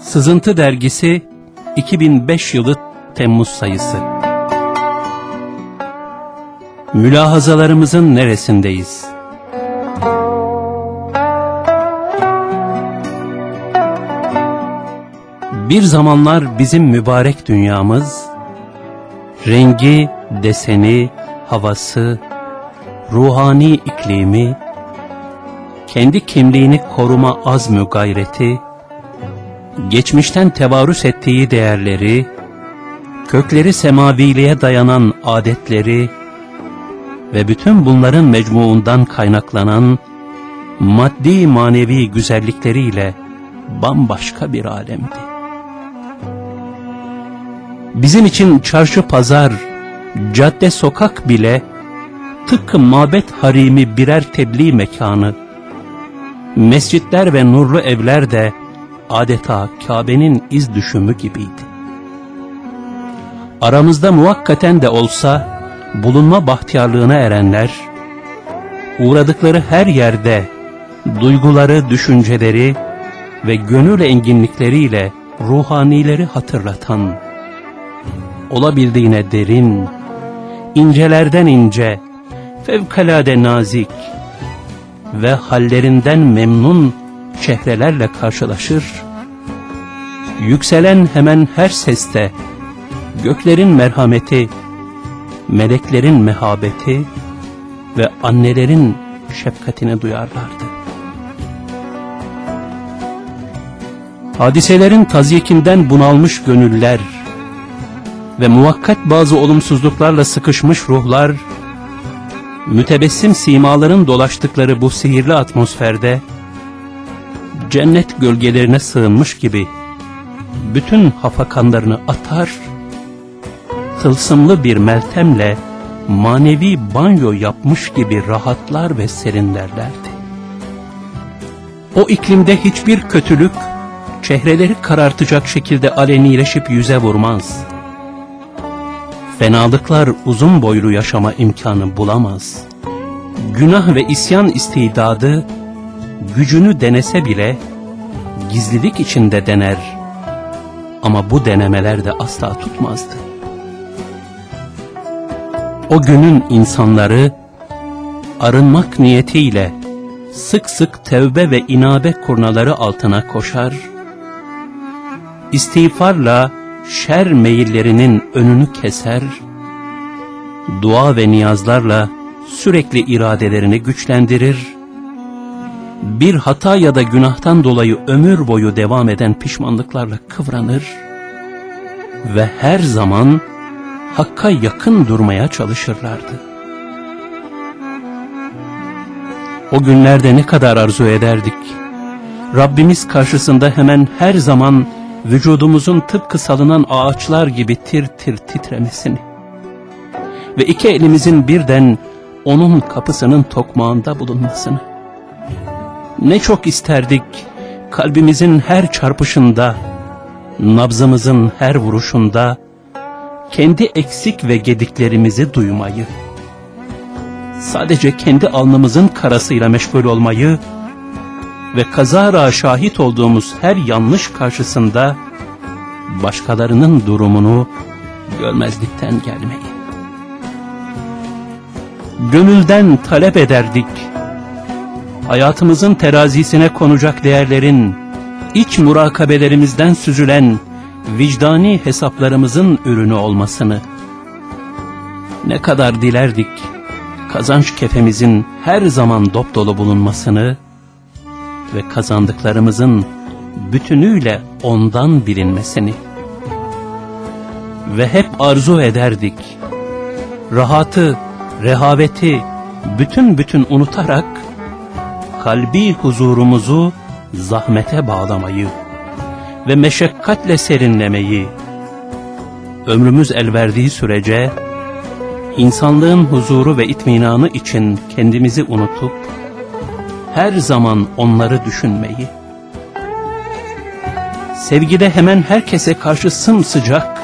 Sızıntı Dergisi 2005 yılı Temmuz sayısı Mülahazalarımızın neresindeyiz? Bir zamanlar bizim mübarek dünyamız, rengi, deseni, havası, ruhani iklimi, kendi kimliğini koruma azmü gayreti, geçmişten tevarüs ettiği değerleri, kökleri semaviliğe dayanan adetleri ve bütün bunların mecmuundan kaynaklanan maddi manevi güzellikleriyle bambaşka bir alemdi. Bizim için çarşı pazar, cadde sokak bile tıpkı mabet harimi birer tebliğ mekanı, mescitler ve nurlu evler de adeta Kabe'nin iz düşümü gibiydi. Aramızda muvakkaten de olsa bulunma bahtiyarlığına erenler, uğradıkları her yerde duyguları, düşünceleri ve gönül enginlikleriyle ruhanileri hatırlatan, olabildiğine derin, incelerden ince, fevkalade nazik ve hallerinden memnun çehrelerle karşılaşır, yükselen hemen her seste, göklerin merhameti, meleklerin mehabeti ve annelerin şefkatini duyarlardı. Hadiselerin tazyikinden bunalmış gönüller ve muvakkat bazı olumsuzluklarla sıkışmış ruhlar, mütebessim simaların dolaştıkları bu sihirli atmosferde, cennet gölgelerine sığınmış gibi bütün hafakanlarını atar, tılsımlı bir meltemle manevi banyo yapmış gibi rahatlar ve serinlerlerdi. O iklimde hiçbir kötülük, çehreleri karartacak şekilde alenileşip yüze vurmaz. Fenalıklar uzun boylu yaşama imkanı bulamaz. Günah ve isyan istidadı, gücünü denese bile, gizlilik içinde dener. Ama bu denemeler de asla tutmazdı. O günün insanları, arınmak niyetiyle, sık sık tevbe ve inabe kurnaları altına koşar, istiğfarla şer meyillerinin önünü keser, dua ve niyazlarla sürekli iradelerini güçlendirir, bir hata ya da günahtan dolayı ömür boyu devam eden pişmanlıklarla kıvranır ve her zaman Hakk'a yakın durmaya çalışırlardı. O günlerde ne kadar arzu ederdik. Rabbimiz karşısında hemen her zaman vücudumuzun tıpkı salınan ağaçlar gibi tir tir titremesini ve iki elimizin birden onun kapısının tokmağında bulunmasını. Ne çok isterdik kalbimizin her çarpışında, nabzımızın her vuruşunda, kendi eksik ve gediklerimizi duymayı, sadece kendi alnımızın karasıyla meşgul olmayı ve kazara şahit olduğumuz her yanlış karşısında başkalarının durumunu görmezlikten gelmeyi. Gönülden talep ederdik, hayatımızın terazisine konacak değerlerin, iç murakabelerimizden süzülen vicdani hesaplarımızın ürünü olmasını. Ne kadar dilerdik kazanç kefemizin her zaman dop dolu bulunmasını ve kazandıklarımızın bütünüyle ondan bilinmesini. Ve hep arzu ederdik. Rahatı, rehaveti bütün bütün unutarak kalbi huzurumuzu zahmete bağlamayı ve meşakkatle serinlemeyi, ömrümüz el verdiği sürece, insanlığın huzuru ve itminanı için kendimizi unutup, her zaman onları düşünmeyi, sevgide hemen herkese karşı sımsıcak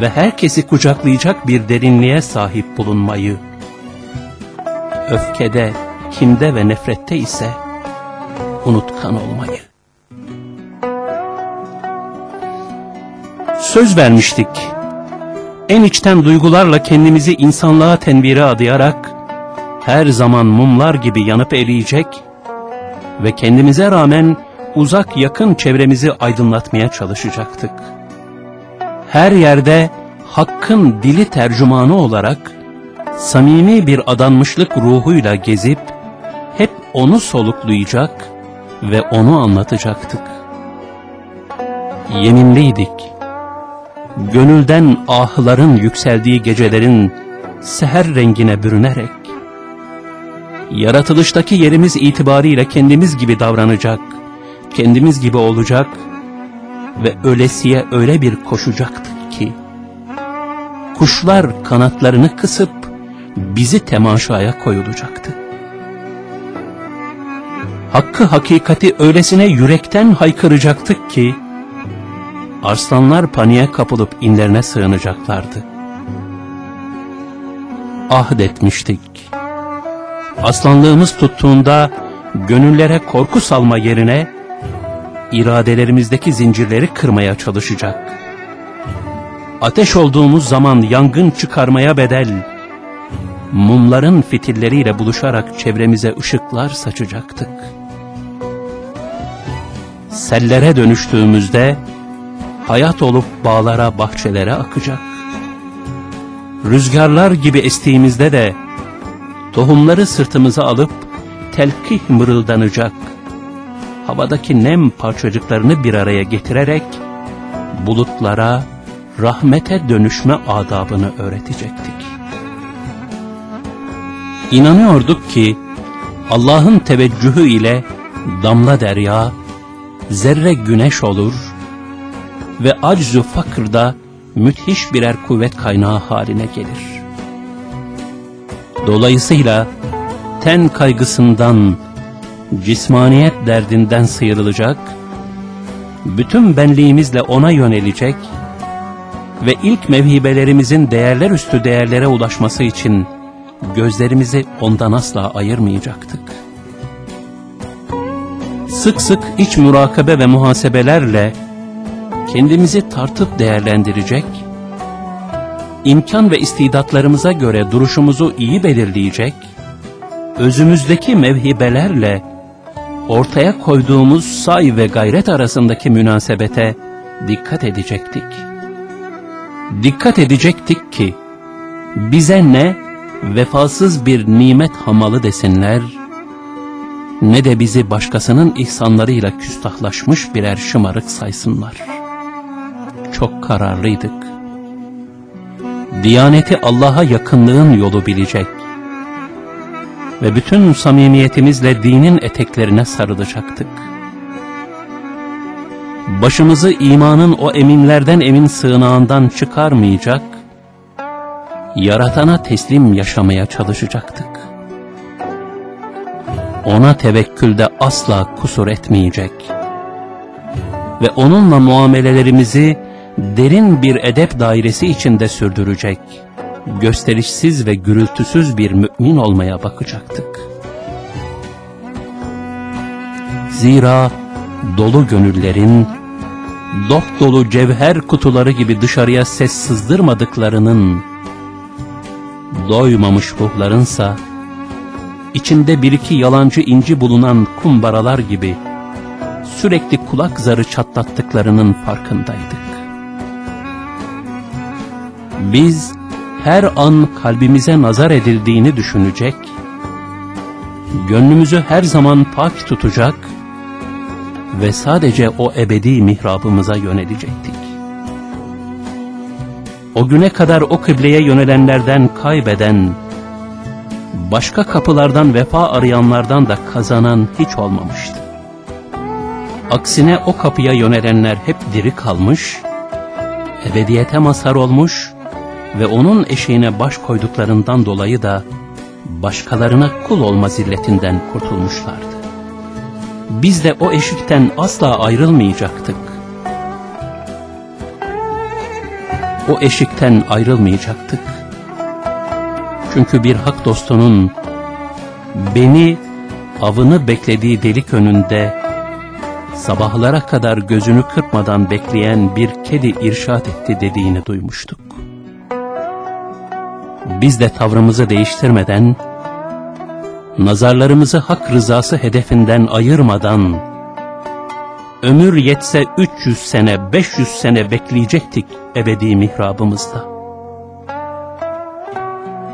ve herkesi kucaklayacak bir derinliğe sahip bulunmayı, öfkede, kimde ve nefrette ise unutkan olmayı. Söz vermiştik. En içten duygularla kendimizi insanlığa tenvire adayarak her zaman mumlar gibi yanıp eriyecek ve kendimize rağmen uzak yakın çevremizi aydınlatmaya çalışacaktık. Her yerde hakkın dili tercümanı olarak samimi bir adanmışlık ruhuyla gezip hep onu soluklayacak ve onu anlatacaktık. Yeminliydik. Gönülden ahların yükseldiği gecelerin seher rengine bürünerek yaratılıştaki yerimiz itibariyle kendimiz gibi davranacak, kendimiz gibi olacak ve ölesiye öyle bir koşacaktık ki, kuşlar kanatlarını kısıp bizi temaşaya koyulacaktı. Hakkı hakikati öylesine yürekten haykıracaktık ki, arslanlar paniğe kapılıp inlerine sığınacaklardı. Ahdetmiştik. Aslanlığımız tuttuğunda gönüllere korku salma yerine iradelerimizdeki zincirleri kırmaya çalışacak. Ateş olduğumuz zaman yangın çıkarmaya bedel, mumların fitilleriyle buluşarak çevremize ışıklar saçacaktık. Sellere dönüştüğümüzde hayat olup bağlara, bahçelere akacak. Rüzgarlar gibi estiğimizde de tohumları sırtımıza alıp telkih mırıldanacak. Havadaki nem parçacıklarını bir araya getirerek bulutlara, rahmete dönüşme adabını öğretecektik. İnanıyorduk ki Allah'ın teveccühü ile damla derya, zerre güneş olur ve aczu fakırda müthiş birer kuvvet kaynağı haline gelir. Dolayısıyla ten kaygısından, cismaniyet derdinden sıyrılacak, bütün benliğimizle ona yönelecek ve ilk mevhibelerimizin değerler üstü değerlere ulaşması için gözlerimizi ondan asla ayırmayacaktık. Sık sık iç murakabe ve muhasebelerle kendimizi tartıp değerlendirecek, imkan ve istidatlarımıza göre duruşumuzu iyi belirleyecek, özümüzdeki mevhibelerle ortaya koyduğumuz say ve gayret arasındaki münasebete dikkat edecektik. Dikkat edecektik ki bize ne vefasız bir nimet hamalı desinler, ne de bizi başkasının ihsanlarıyla küstahlaşmış birer şımarık saysınlar. Çok kararlıydık. Diyaneti Allah'a yakınlığın yolu bilecek ve bütün samimiyetimizle dinin eteklerine sarılacaktık. Başımızı imanın o eminlerden emin sığınağından çıkarmayacak, yaratana teslim yaşamaya çalışacaktık. Ona tevekkülde asla kusur etmeyecek ve onunla muamelelerimizi derin bir edep dairesi içinde sürdürecek, gösterişsiz ve gürültüsüz bir mümin olmaya bakacaktık. Zira dolu gönüllerin, dop dolu cevher kutuları gibi dışarıya ses sızdırmadıklarının, doymamış ruhlarınsa, içinde bir iki yalancı inci bulunan kumbaralar gibi, sürekli kulak zarı çatlattıklarının farkındaydık. Biz her an kalbimize nazar edildiğini düşünecek, gönlümüzü her zaman pak tutacak ve sadece o ebedi mihrabımıza yönelecektik. O güne kadar o kıbleye yönelenlerden kaybeden, başka kapılardan vefa arayanlardan da kazanan hiç olmamıştı. Aksine o kapıya yönelenler hep diri kalmış, ebediyete mazhar olmuş ve onun eşiğine baş koyduklarından dolayı da başkalarına kul olma zilletinden kurtulmuşlardı. Biz de o eşikten asla ayrılmayacaktık. O eşikten ayrılmayacaktık. Çünkü bir hak dostunun beni avını beklediği delik önünde sabahlara kadar gözünü kırpmadan bekleyen bir kedi irşat etti dediğini duymuştuk. Biz de tavrımızı değiştirmeden, nazarlarımızı hak rızası hedefinden ayırmadan, ömür yetse 300 sene, 500 sene bekleyecektik ebedi mihrabımızda.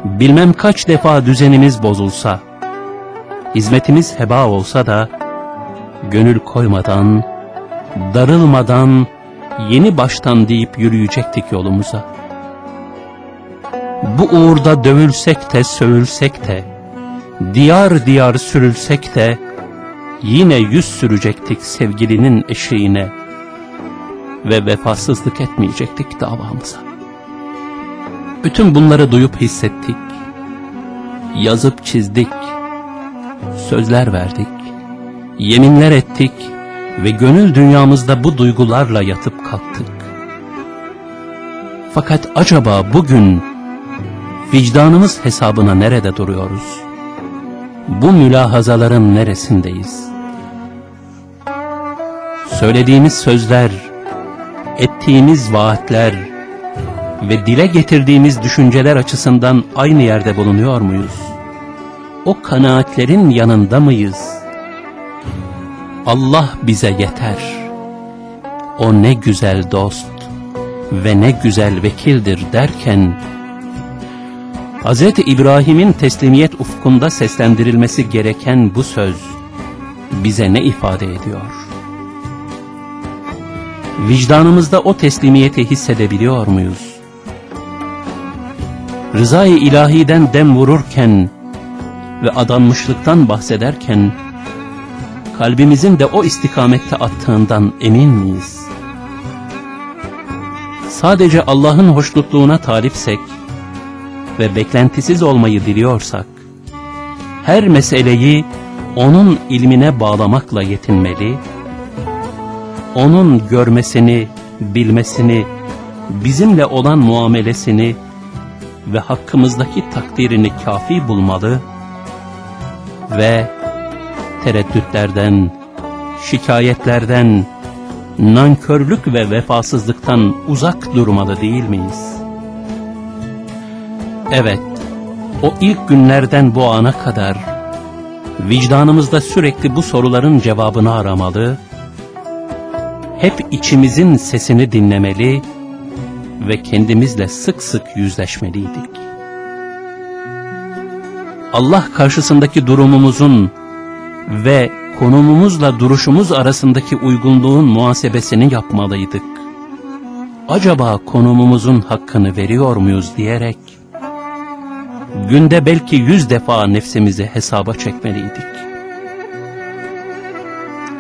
Bilmem kaç defa düzenimiz bozulsa, hizmetimiz heba olsa da, gönül koymadan, darılmadan, yeni baştan deyip yürüyecektik yolumuza. Bu uğurda dövülsek de sövülsek de, diyar diyar sürülsek de, yine yüz sürecektik sevgilinin eşiğine ve vefasızlık etmeyecektik davamıza. Bütün bunları duyup hissettik, yazıp çizdik, sözler verdik, yeminler ettik ve gönül dünyamızda bu duygularla yatıp kalktık. Fakat acaba bugün vicdanımız hesabına nerede duruyoruz? Bu mülahazaların neresindeyiz? Söylediğimiz sözler, ettiğimiz vaatler ve dile getirdiğimiz düşünceler açısından aynı yerde bulunuyor muyuz? O kanaatlerin yanında mıyız? Allah bize yeter. O ne güzel dost ve ne güzel vekildir derken, Hz. İbrahim'in teslimiyet ufkunda seslendirilmesi gereken bu söz bize ne ifade ediyor? Vicdanımızda o teslimiyeti hissedebiliyor muyuz? Rızayı ilahiden dem vururken ve adanmışlıktan bahsederken, kalbimizin de o istikamette attığından emin miyiz? Sadece Allah'ın hoşnutluğuna talipsek ve beklentisiz olmayı diliyorsak, her meseleyi O'nun ilmine bağlamakla yetinmeli, O'nun görmesini, bilmesini, bizimle olan muamelesini ve hakkımızdaki takdirini kafi bulmalı ve tereddütlerden, şikayetlerden, nankörlük ve vefasızlıktan uzak durmalı değil miyiz? Evet, o ilk günlerden bu ana kadar vicdanımızda sürekli bu soruların cevabını aramalı, hep içimizin sesini dinlemeli ve kendimizle sık sık yüzleşmeliydik. Allah karşısındaki durumumuzun ve konumumuzla duruşumuz arasındaki uygunluğun muhasebesini yapmalıydık. Acaba konumumuzun hakkını veriyor muyuz diyerek, günde belki yüz defa nefsimizi hesaba çekmeliydik.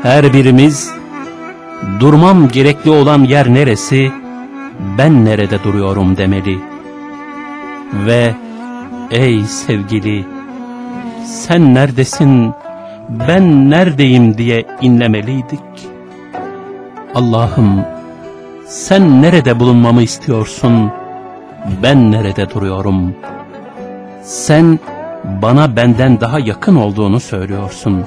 Her birimiz, durmam gerekli olan yer neresi, ben nerede duruyorum demeli. Ve, ey sevgili, sen neredesin, ben neredeyim diye inlemeliydik. Allah'ım sen nerede bulunmamı istiyorsun, ben nerede duruyorum. Sen bana benden daha yakın olduğunu söylüyorsun.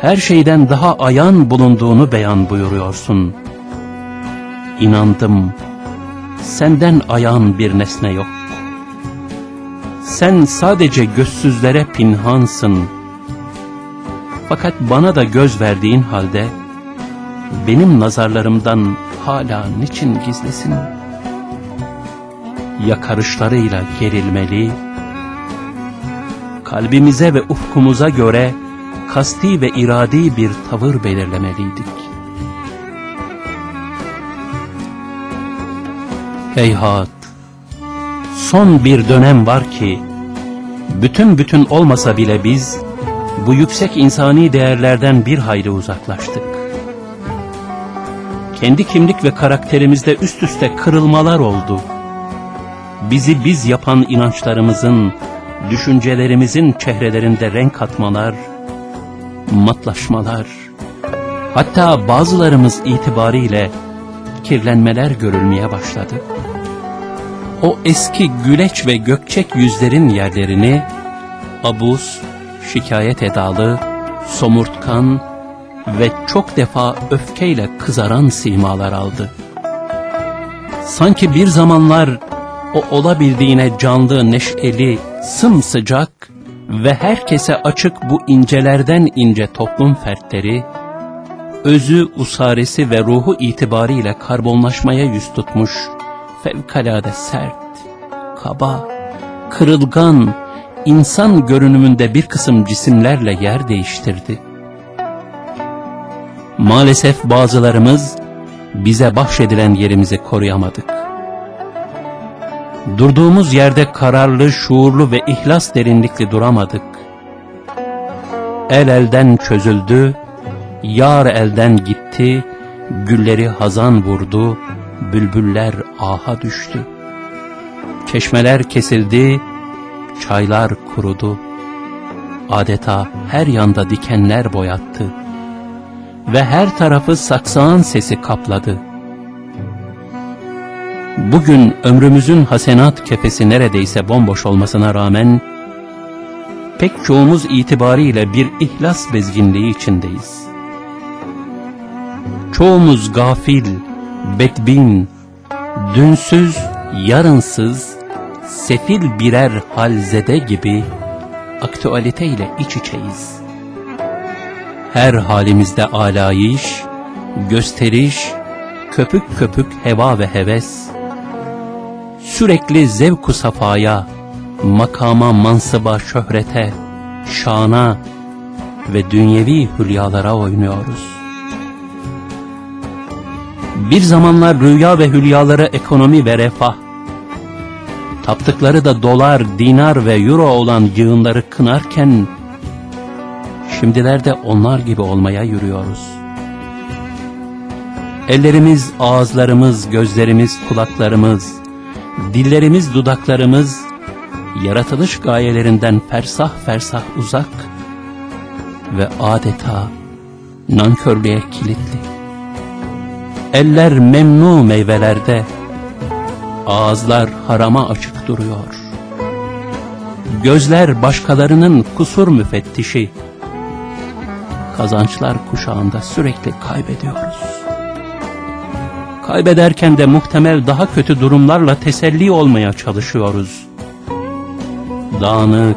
Her şeyden daha ayan bulunduğunu beyan buyuruyorsun. İnandım, senden ayan bir nesne yok. Sen sadece gözsüzlere pinhansın.'' Fakat bana da göz verdiğin halde benim nazarlarımdan hala niçin gizlesin? Yakarışlarıyla gerilmeli, kalbimize ve ufkumuza göre kasti ve iradi bir tavır belirlemeliydik. Heyhat, son bir dönem var ki, bütün bütün olmasa bile biz, bu yüksek insani değerlerden bir hayli uzaklaştık. Kendi kimlik ve karakterimizde üst üste kırılmalar oldu. Bizi biz yapan inançlarımızın, düşüncelerimizin çehrelerinde renk katmalar, matlaşmalar, hatta bazılarımız itibariyle kirlenmeler görülmeye başladı. O eski güleç ve gökçek yüzlerin yerlerini abuz, şikayet edalı, somurtkan ve çok defa öfkeyle kızaran simalar aldı. Sanki bir zamanlar o olabildiğine canlı, neşeli, sımsıcak ve herkese açık bu incelerden ince toplum fertleri, özü, usaresi ve ruhu itibariyle karbonlaşmaya yüz tutmuş, fevkalade sert, kaba, kırılgan, insan görünümünde bir kısım cisimlerle yer değiştirdi. Maalesef bazılarımız bize bahşedilen yerimizi koruyamadık. Durduğumuz yerde kararlı, şuurlu ve ihlas derinlikli duramadık. El elden çözüldü, yar elden gitti, gülleri hazan vurdu, bülbüller aha düştü. Çeşmeler kesildi, çaylar kurudu. Adeta her yanda dikenler boyattı. Ve her tarafı saksağın sesi kapladı. Bugün ömrümüzün hasenat kefesi neredeyse bomboş olmasına rağmen, pek çoğumuz itibariyle bir ihlas bezginliği içindeyiz. Çoğumuz gafil, bedbin, dünsüz, yarınsız, sefil birer halzede gibi aktüalite iç içeyiz. Her halimizde alayış, gösteriş, köpük köpük heva ve heves, sürekli zevku safaya, makama, mansıba, şöhrete, şana ve dünyevi hülyalara oynuyoruz. Bir zamanlar rüya ve hülyalara ekonomi ve refah, taptıkları da dolar, dinar ve euro olan yığınları kınarken, şimdilerde onlar gibi olmaya yürüyoruz. Ellerimiz, ağızlarımız, gözlerimiz, kulaklarımız, dillerimiz, dudaklarımız, yaratılış gayelerinden fersah fersah uzak ve adeta nankörlüğe kilitli. Eller memnu meyvelerde, ağızlar harama açık duruyor. Gözler başkalarının kusur müfettişi, kazançlar kuşağında sürekli kaybediyoruz. Kaybederken de muhtemel daha kötü durumlarla teselli olmaya çalışıyoruz. Dağınık,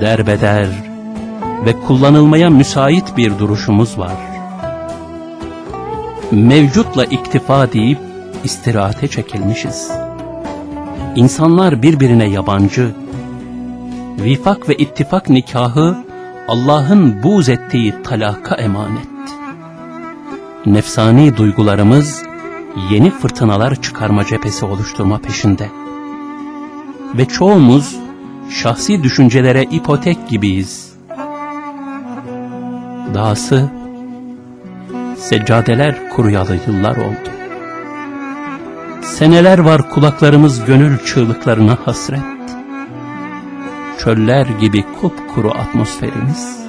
derbeder ve kullanılmaya müsait bir duruşumuz var. Mevcutla iktifa deyip istirahate çekilmişiz. İnsanlar birbirine yabancı. Vifak ve ittifak nikahı Allah'ın buğz ettiği talaka emanet. Nefsani duygularımız yeni fırtınalar çıkarma cephesi oluşturma peşinde. Ve çoğumuz şahsi düşüncelere ipotek gibiyiz. Dahası seccadeler kuruyalı yıllar oldu. Seneler var kulaklarımız gönül çığlıklarına hasret. Çöller gibi kupkuru atmosferimiz.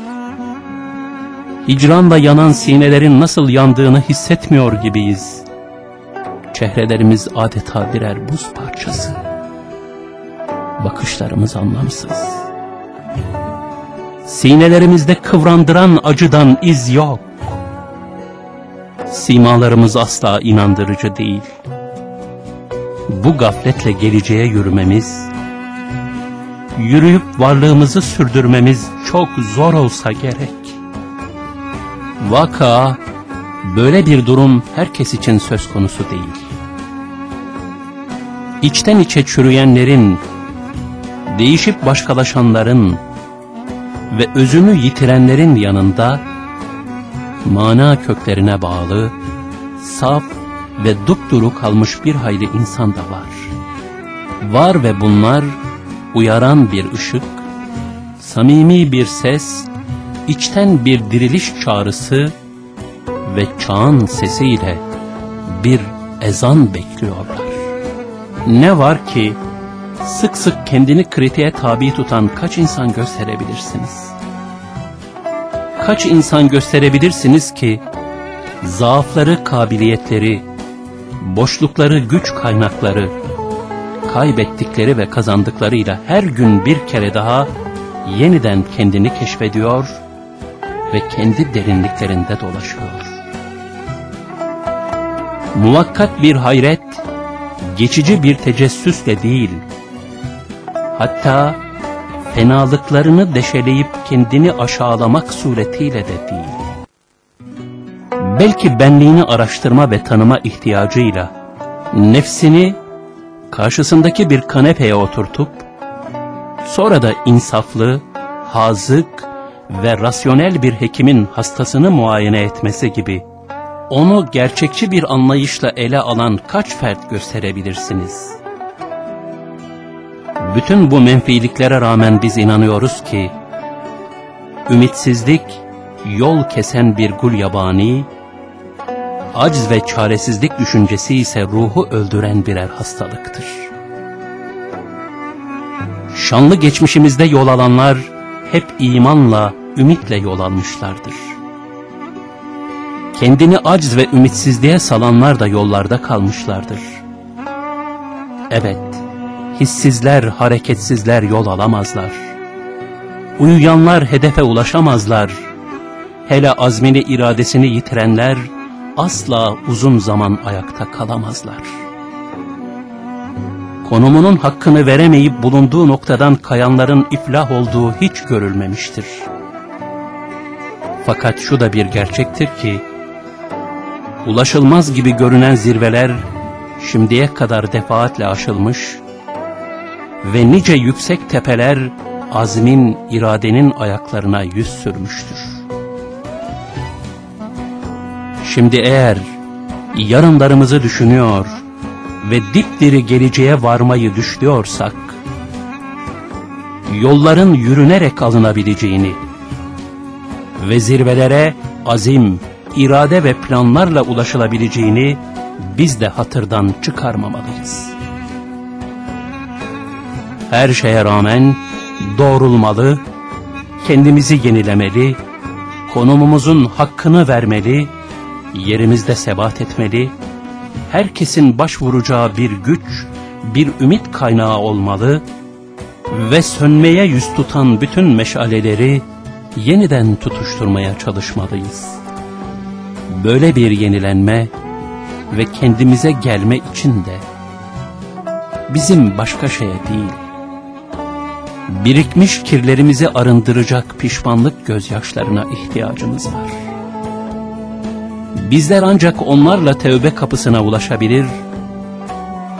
Hicranla yanan sinelerin nasıl yandığını hissetmiyor gibiyiz. Çehrelerimiz adeta birer buz parçası. Bakışlarımız anlamsız. Sinelerimizde kıvrandıran acıdan iz yok. Simalarımız asla inandırıcı değil bu gafletle geleceğe yürümemiz, yürüyüp varlığımızı sürdürmemiz çok zor olsa gerek. Vaka, böyle bir durum herkes için söz konusu değil. İçten içe çürüyenlerin, değişip başkalaşanların ve özünü yitirenlerin yanında, mana köklerine bağlı, saf ve dupduru kalmış bir hayli insan da var. Var ve bunlar uyaran bir ışık, samimi bir ses, içten bir diriliş çağrısı ve çağın sesiyle bir ezan bekliyorlar. Ne var ki sık sık kendini kritiğe tabi tutan kaç insan gösterebilirsiniz? Kaç insan gösterebilirsiniz ki zaafları, kabiliyetleri, boşlukları, güç kaynakları, kaybettikleri ve kazandıklarıyla her gün bir kere daha yeniden kendini keşfediyor ve kendi derinliklerinde dolaşıyor. Muvakkat bir hayret, geçici bir tecessüsle değil, hatta fenalıklarını deşeleyip kendini aşağılamak suretiyle de değil. Belki benliğini araştırma ve tanıma ihtiyacıyla, nefsini karşısındaki bir kanepeye oturtup, sonra da insaflı, hazık ve rasyonel bir hekimin hastasını muayene etmesi gibi, onu gerçekçi bir anlayışla ele alan kaç fert gösterebilirsiniz? Bütün bu menfiliklere rağmen biz inanıyoruz ki, ümitsizlik, yol kesen bir gul yabani, aciz ve çaresizlik düşüncesi ise ruhu öldüren birer hastalıktır. Şanlı geçmişimizde yol alanlar hep imanla, ümitle yol almışlardır. Kendini aciz ve ümitsizliğe salanlar da yollarda kalmışlardır. Evet, hissizler, hareketsizler yol alamazlar. Uyuyanlar hedefe ulaşamazlar. Hele azmini iradesini yitirenler, asla uzun zaman ayakta kalamazlar. Konumunun hakkını veremeyip bulunduğu noktadan kayanların iflah olduğu hiç görülmemiştir. Fakat şu da bir gerçektir ki, ulaşılmaz gibi görünen zirveler şimdiye kadar defaatle aşılmış ve nice yüksek tepeler azmin, iradenin ayaklarına yüz sürmüştür. Şimdi eğer yarınlarımızı düşünüyor ve dipdiri geleceğe varmayı düşlüyorsak, yolların yürünerek alınabileceğini ve zirvelere azim, irade ve planlarla ulaşılabileceğini biz de hatırdan çıkarmamalıyız. Her şeye rağmen doğrulmalı, kendimizi yenilemeli, konumumuzun hakkını vermeli yerimizde sebat etmeli, herkesin başvuracağı bir güç, bir ümit kaynağı olmalı ve sönmeye yüz tutan bütün meşaleleri yeniden tutuşturmaya çalışmalıyız. Böyle bir yenilenme ve kendimize gelme için de bizim başka şeye değil, birikmiş kirlerimizi arındıracak pişmanlık gözyaşlarına ihtiyacımız var. Bizler ancak onlarla tevbe kapısına ulaşabilir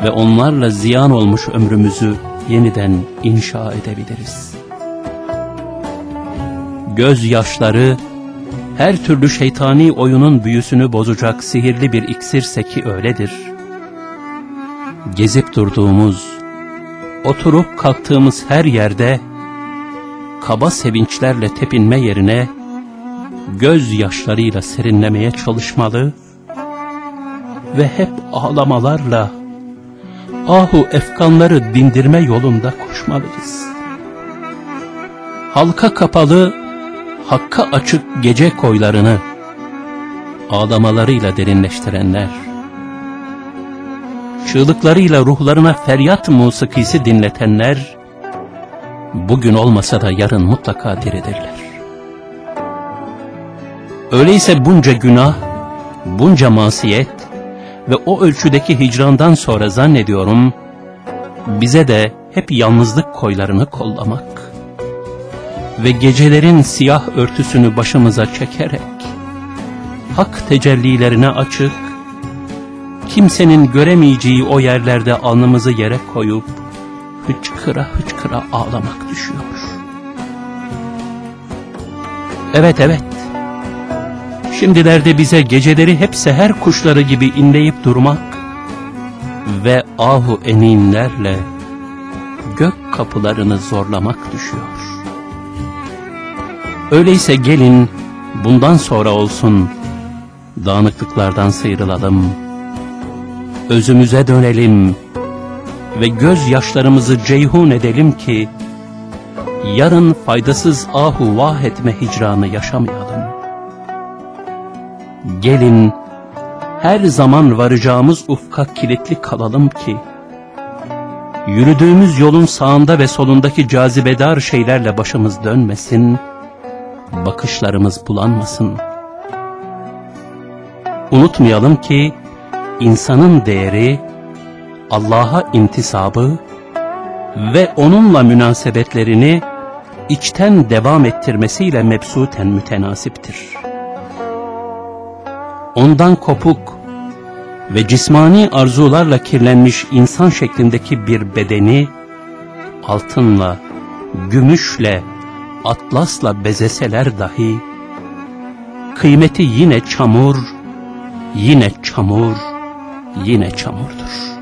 ve onlarla ziyan olmuş ömrümüzü yeniden inşa edebiliriz. Göz yaşları her türlü şeytani oyunun büyüsünü bozacak sihirli bir iksirse ki öyledir. Gezip durduğumuz, oturup kalktığımız her yerde kaba sevinçlerle tepinme yerine göz yaşlarıyla serinlemeye çalışmalı ve hep ağlamalarla ahu efkanları dindirme yolunda koşmalıyız. Halka kapalı, hakka açık gece koylarını ağlamalarıyla derinleştirenler, çığlıklarıyla ruhlarına feryat musikisi dinletenler, bugün olmasa da yarın mutlaka diridirler. Öyleyse bunca günah, bunca masiyet ve o ölçüdeki hicrandan sonra zannediyorum, bize de hep yalnızlık koylarını kollamak ve gecelerin siyah örtüsünü başımıza çekerek, hak tecellilerine açık, kimsenin göremeyeceği o yerlerde alnımızı yere koyup, hıçkıra hıçkıra ağlamak düşüyor. Evet evet, Şimdilerde bize geceleri hep seher kuşları gibi inleyip durmak ve ahu eninlerle gök kapılarını zorlamak düşüyor. Öyleyse gelin bundan sonra olsun. Dağınıklıklardan sıyrılalım, özümüze dönelim ve göz yaşlarımızı ceyhun edelim ki yarın faydasız ahu vah etme hicranı yaşamayalım. Gelin her zaman varacağımız ufka kilitli kalalım ki yürüdüğümüz yolun sağında ve solundaki cazibedar şeylerle başımız dönmesin, bakışlarımız bulanmasın. Unutmayalım ki, insanın değeri, Allah'a intisabı ve onunla münasebetlerini içten devam ettirmesiyle mebsuten mütenasiptir. Ondan kopuk ve cismani arzularla kirlenmiş insan şeklindeki bir bedeni, altınla, gümüşle, atlasla bezeseler dahi, kıymeti yine çamur, yine çamur, yine çamurdur.